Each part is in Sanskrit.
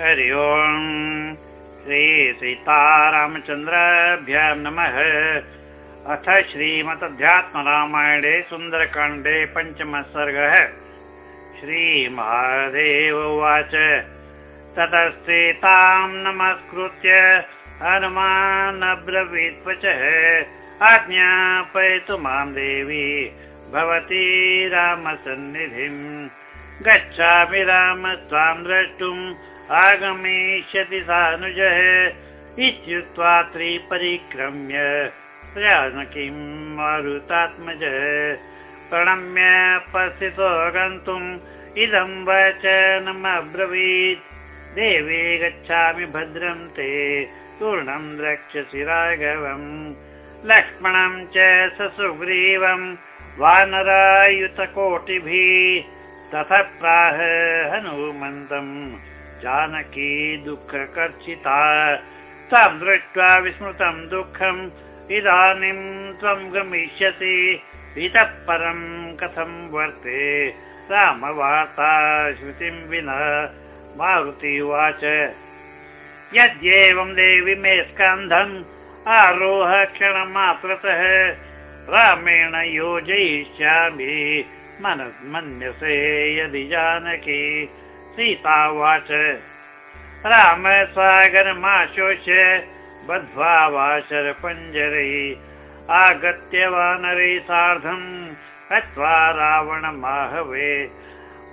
हरि ओम्। श्रीसीतारामचन्द्राभ्यां नमः। अथ श्रीमदध्यात्मरामायणे सुन्दरकाण्डे पञ्चमः सर्गः श्रीमहादेव उवाच। ततस्सीतां नमस्कृत्य हनुमान् अब्रवीत्वचः आज्ञापयतु मां देवी। भवती रामसन्निधिम् गच्छामि राम त्वां द्रष्टुम् आगमिष्यति सानुजः इत्युक्त्वा त्रिपरिक्रम्य जानकीं मारुतात्मज? प्रणम्य पश्यतो गन्तुम् इदं वचनमब्रवीत् देवी गच्छामि भद्रं ते पूर्णं द्रक्ष्यसि राघवम्। लक्ष्मणं च ससुग्रीवं वानरायुतकोटिभिः। ततः प्राह हनुमन्तम् जानकी दुःखकर्षिता तं दृष्ट्वा विस्मृतं दुःखम् इदानीं त्वं गमिष्यसि। इतः परं कथं वर्ते? रामवार्ता श्रुतिं विना मारुति उवाच यद्येवं देवि मे स्कन्धम् आरोह क्षणमात्रतः रामेण योजयिष्यामि। मन्यसे यदि जानकी सीता उवाच राम सागरमाशोष्य बद्ध्वा वाशर पञ्जरै आगत्य वानरै सार्धम् हत्वा रावणमाहवे।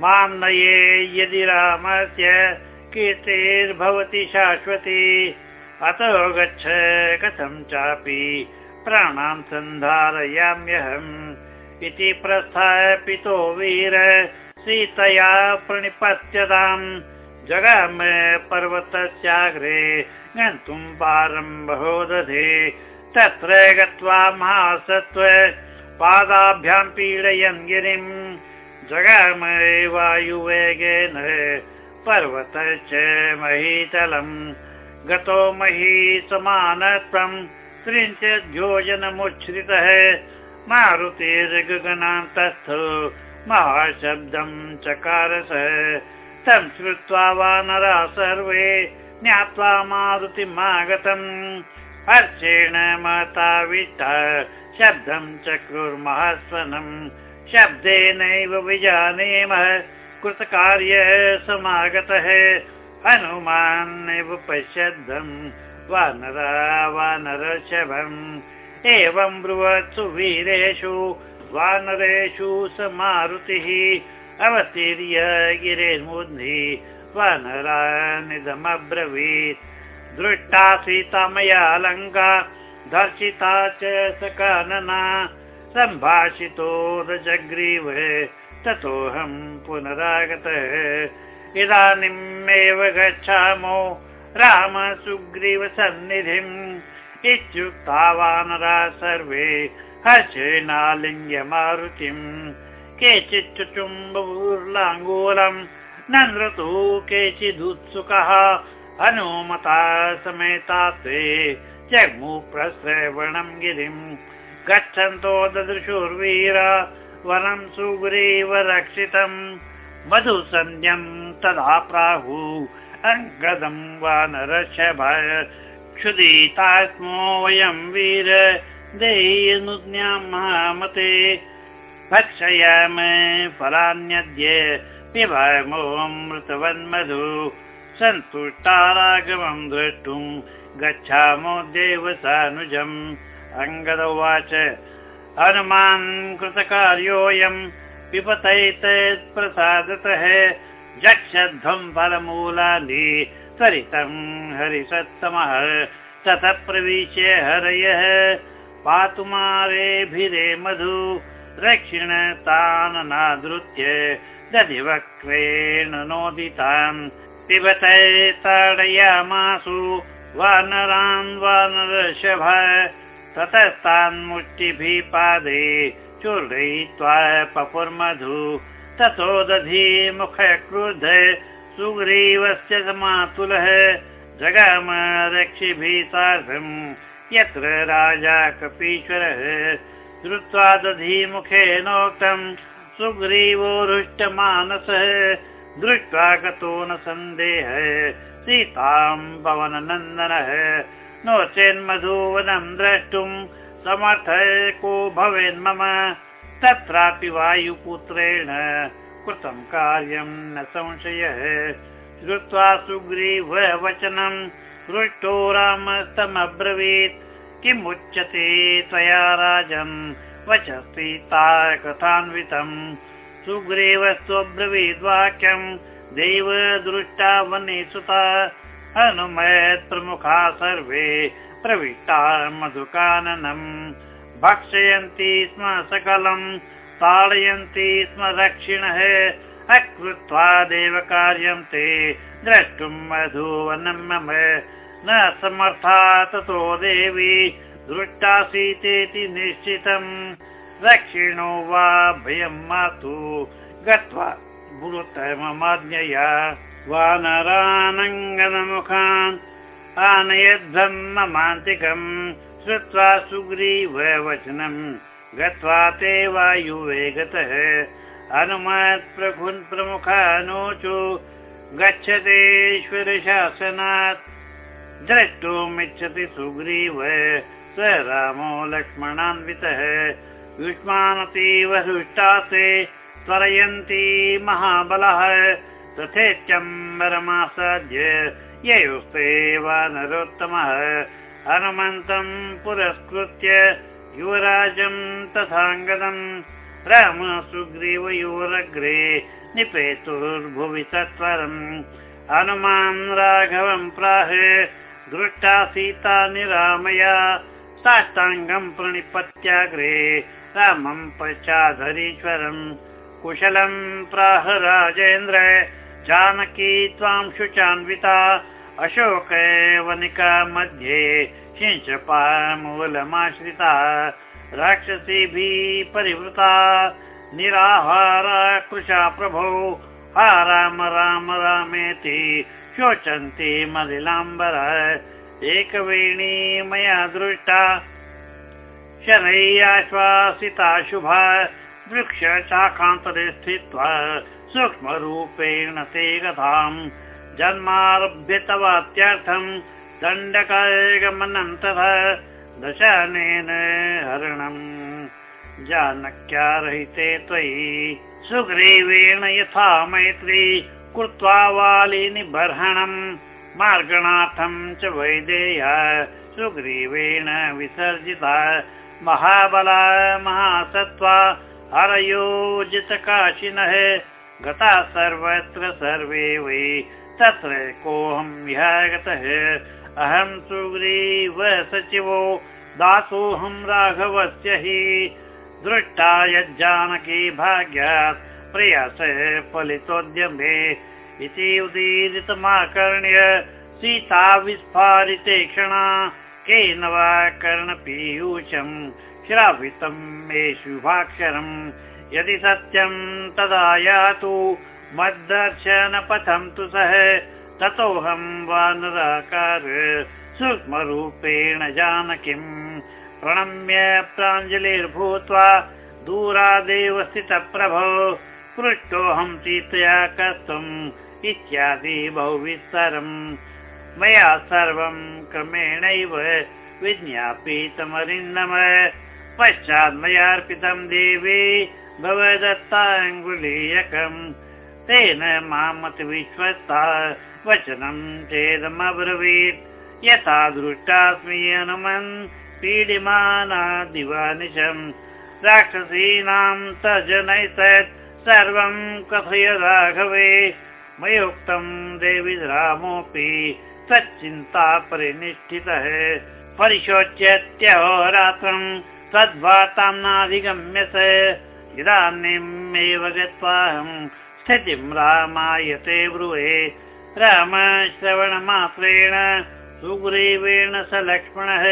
मां नये यदि रामस्य कीर्तिर्भवति शाश्वती अतो गच्छ कथं चापि प्राणां सन्धारयाम्यहम् इति प्रस्थापितो वीर सीतया प्रणिपत्यताम् जगाम पर्वतस्याग्रे गन्तुं पारम्भो दधे तत्र गत्वा महासत्त्व पादाभ्यां पीडयन् गिरिम्। जगाम वायुवेगेन पर्वतश्च महीतलम्। गतो मही समानत्वम् त्रिंशद्योजनमुच्छ्रितः मारुतिर्गगनान्तस्थो महाशब्दं चकारस। तं श्रुत्वा वानरा सर्वे ज्ञात्वा मारुतिमागतम् हर्षेण महताविष्टा शब्दं चक्रुर्महास्वनम् शब्देनैव विजानीमः कृतकार्य समागतः। हनुमान् पश्यद्धम् वानरा वानरशभम् एवं ब्रुवत्सु वीरेषु वानरेषु स मारुतिः अवतीर्य गिरेर्मुद्नि वानरानिदमब्रवीत् दृष्टा सीता मया लङ्का दर्शिता च सकानना। सम्भाषितो रजग्रीव ततोऽहं पुनरागतः। इदानीमेव गच्छामो राम सुग्रीव सन्निधिम् इत्युक्ता वानरा सर्वे हर्षेणालिङ्ग्य मारुतिम् केचित् चुम्बूर्लाङ्गूलम् नन्द्रतु केचिदुत्सुकः हनुमता समेता ते जग्मु प्रश्रवणम् गिरिम् गच्छन्तो ददृशुर्वीर वनं सुग्रीव रक्षितम् मधुसन्ध्यम् तदा प्राहु अङ्गदम् वानरशभ क्षुदिता स्मो वयं वीर देयनुज्ञामते भक्षयाम फलान्यद्य पिबमोऽमृतवन्मधु सन्तुष्टारागमं द्रष्टुं गच्छामो देवसानुजम्। अङ्गद उवाच हनुमान् कृतकार्योऽयं पिबतैत प्रसादतः। जक्षध्वं फलमूलानि त्वरितं हरिसत्तमः। ततः प्रविश्य हरयः पातु मारेभिरे मधु रक्षिण ताननादृत्य दधिवक्रेण नोदितान् पिबतै ताडयामासु वानरान् वानरषभ ततस्तान् मुष्टिभिः पादे चूर्णयित्वा पपुर्मधु ततो दधि मुख क्रुद्ध सुग्रीवस्य समातुलः जगाम रक्षिभिः सार्धम् यत्र राजा कपीश्वरः श्रुत्वा दधि सुग्रीवो हृष्टमानसः दृष्ट्वा गतो न सन्देह सीतां पवननन्दनः नो चेन्मधुवनं द्रष्टुं समर्थ को भवेन्मम तत्रापि वायुपुत्रेण कृतं कार्यं न संशयः श्रुत्वा सुग्रीवः हृष्टो रामस्तमब्रवीत्। किमुच्यते त्वया राजन् वच सीता कथान्वितम् सुग्रीवस्त्वब्रवीद्वाक्यं देव दृष्टा वने सुता हनुमत् प्रमुखा सर्वे प्रविष्टा मधुकाननम्। भक्षयन्ति स्म सकलं ताडयन्ति स्म दक्षिणः अकृत्वा देवकार्यं ते द्रष्टुं मधुवनं मम न समर्था ततो देवी दृष्टासीतेति निश्चितम् दक्षिणो वा भयं मातु गत्वा ममाज्ञया वानरानङ्गनमुखान् आनयद्धं ममान्तिकम् श्रुत्वा सुग्रीव वचनम् गत्वा ते वायुवे गतः अनुमत् प्रभुन् प्रमुखानोचु गच्छतेश्वर शासनात् द्रष्टुमिच्छति सुग्रीव स रामो लक्ष्मणान्वितः। युष्मानतीव हृष्टासे त्वरयन्ति महाबलः। तथेच्चम्बरमासाद्य ययोस्ते वा नरोत्तमः। हनुमन्तं पुरस्कृत्य युवराजं तथाङ्गदम् राम सुग्रीवयोरग्रे निपेतुर्भुवि सत्वरम् हनुमान् राघवं प्राह दृष्टा सीता निरामया साष्टाङ्गं प्रणिपत्याग्रे रामं पश्चाधरीश्वरम् कुशलं प्राह राजेन्द्र जानकी त्वां शुचान्विता अशोक वनिका मध्ये शिंशपामूलमाश्रिता राक्षसीभिः परिवृता निराहारा कृशा प्रभो। हा राम राम रामेति शोचन्ति मलिलाम्बर। एकवेणी मया दृष्टा शनैयाश्वासिता शुभा। वृक्षशाखान्तरे स्थित्वा सूक्ष्मरूपेण ते गताम् जन्मारभ्य तवात्यर्थम् दण्डकायगमनन्तः दशानेन हरणम्। जानक्यारहिते त्वयि। सुग्रीवेण यथा मैत्री कृत्वा वालिनि बर्हणम्। मार्गणार्थम् च वैदेया सुग्रीवेण विसर्जिता महाबला महासत्त्वा हरयोजितकाशिनः गता सर्वत्र सर्वे वै। तत्र कोऽहं विहागतः अहं सुग्रीव सचिवो दासोऽहं राघवस्य हि दृष्टा यज्जानकी भाग्यात् प्रयास फलितोद्यमे इति उदीरितमाकर्ण्य सीता विस्फारिते क्षणा केन वा कर्णपीयूषम् श्रावितं मे शुभाक्षरम् यदि सत्यं तदा यातु मद्दर्शनपथं तु सः ततोऽहं वानराकार सूक्ष्मरूपेण जानकीम् प्रणम्य प्राञ्जलिर्भूत्वा दूरादेव स्थितप्रभो पृष्टोऽहं सीतया कर्तुम् इत्यादि बहुविस्तरम् मया सर्वं क्रमेणैव विज्ञापितमरिन्दम पश्चात् मयार्पितं देवी भवदत्ताङ्गुलीयकम् तेन मामति विश्वस्ता वचनं चेदमब्रवीत्। यथा दृष्टास्मि हनुमन् पीडिमाना दिवानिशम्। राक्षसीनां तजनैतत् सर्वं कथय राघवे। मयोक्तं देवि रामोऽपि तच्चिन्ता परिनिष्ठितः। परिशोच्यत्यहोरात्रं तद्वातां नाधिगम्य स इदानीमेव गत्वाहं स्थितिं रामायते ब्रुवे राम श्रवणमात्रेण सुग्रीवेण स लक्ष्मणः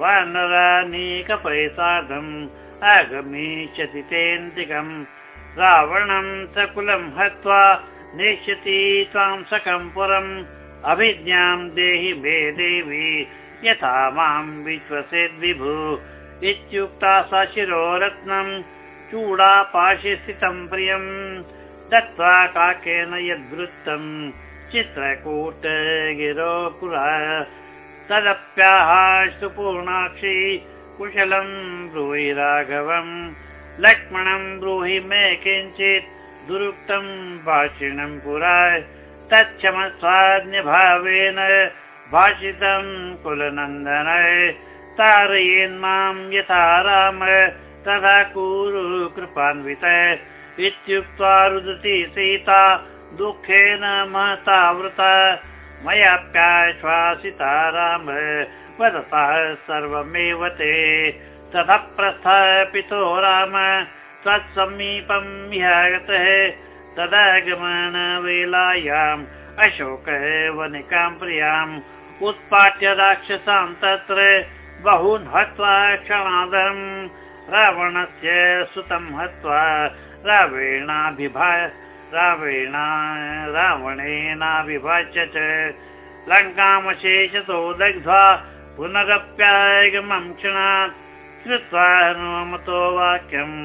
वानरानीकपैसाधम् आगमिष्यति तेन्तिकम् रावणं सकुलं हत्वा नेष्यति त्वां सकं पुरम् अभिज्ञां देहि मे देवी यथा मां विश्वसेद्विभु इत्युक्ता सा शिरोरत्नम् चूडापाशे स्थितं प्रियम् दत्त्वा काकेन यद्वृत्तम् चित्रकूट गिरो पुरा तदप्याः सुपूर्णाक्षी कुशलम् ब्रूहि राघवम् लक्ष्मणम् ब्रूहि मे किञ्चित् दुरुक्तम् भाषिणम् पुरा तच्छमस्वाज्ञभावेन भाषितम् कुलनन्दन। तारयेन्माम् यथा राम तथा कुरु कृपान्वित। इत्युक्त्वा रुदति सीता दुःखेन महतावृता मयाप्याश्वासिता राम। वदतः सर्वमेव ते। ततः प्रस्थापितो राम। तत्समीपम् ह्यागतः तदागमनवेलायाम् अशोकः वनिकाम् प्रियाम्। उत्पाट्य राक्षसाम् तत्र बहून् हत्वा क्षणादम् रावणस्य सुतम् हत्वा रावेणाभिभा रावणेनाभिभाज्य च लङ्कामशेषतो दग्ध्वा पुनरप्यागमम् क्षणात् श्रुत्वा हनुमतो वाक्यम्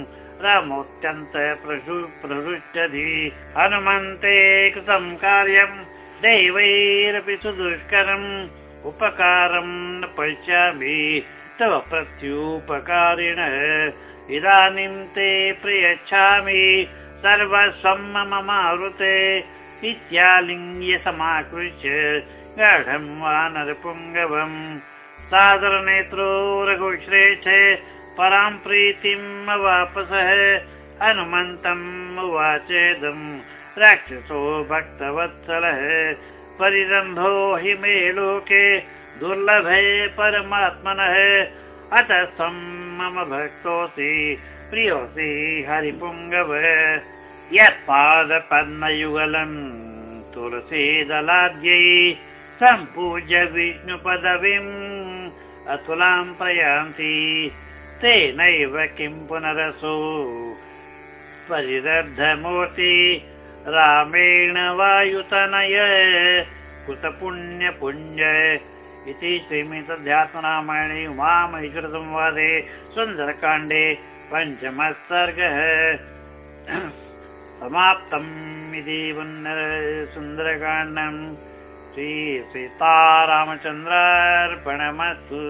रामोऽत्यन्त प्रहृष्टधि। हनुमन्ते कृतम् कार्यम् दैवैरपि सुदुष्करम् उपकारम् न पश्यामि तव प्रत्युपकारिण। इदानीं ते प्रयच्छामि सर्वस्वं ममावृते इत्यालिङ्ग्य समाकृष्य गाढम् वानरपुङ्गवम् सादरनेत्रो रघुश्रेष्ठ परां प्रीतिम् अवापसः हनुमन्तम् उवाचेदम् राक्षसो भक्तवत्सलः परिरन्धो हि मे लोके दुर्लभे परमात्मनः अतः मम भक्तोऽसि प्रियोऽसि हरिपुङ्गव। यत्पादपद्मयुगलम् तुलसीदलाद्यै सम्पूज्य विष्णुपदवीम् अतुलां प्रयान्ति तेनैव किं पुनरसो? परिरब्धमूर्ति रामेण वायुतनय कृतपुण्यपुञ्ज इति श्रीमितध्यात्मरामायणे उमामहेश्वरसंवादे सुन्दरकाण्डे पञ्चमः सर्गः समाप्तम् इति सुन्दरकाण्डम्। श्रीसीतारामचन्द्रार्पणमस्तु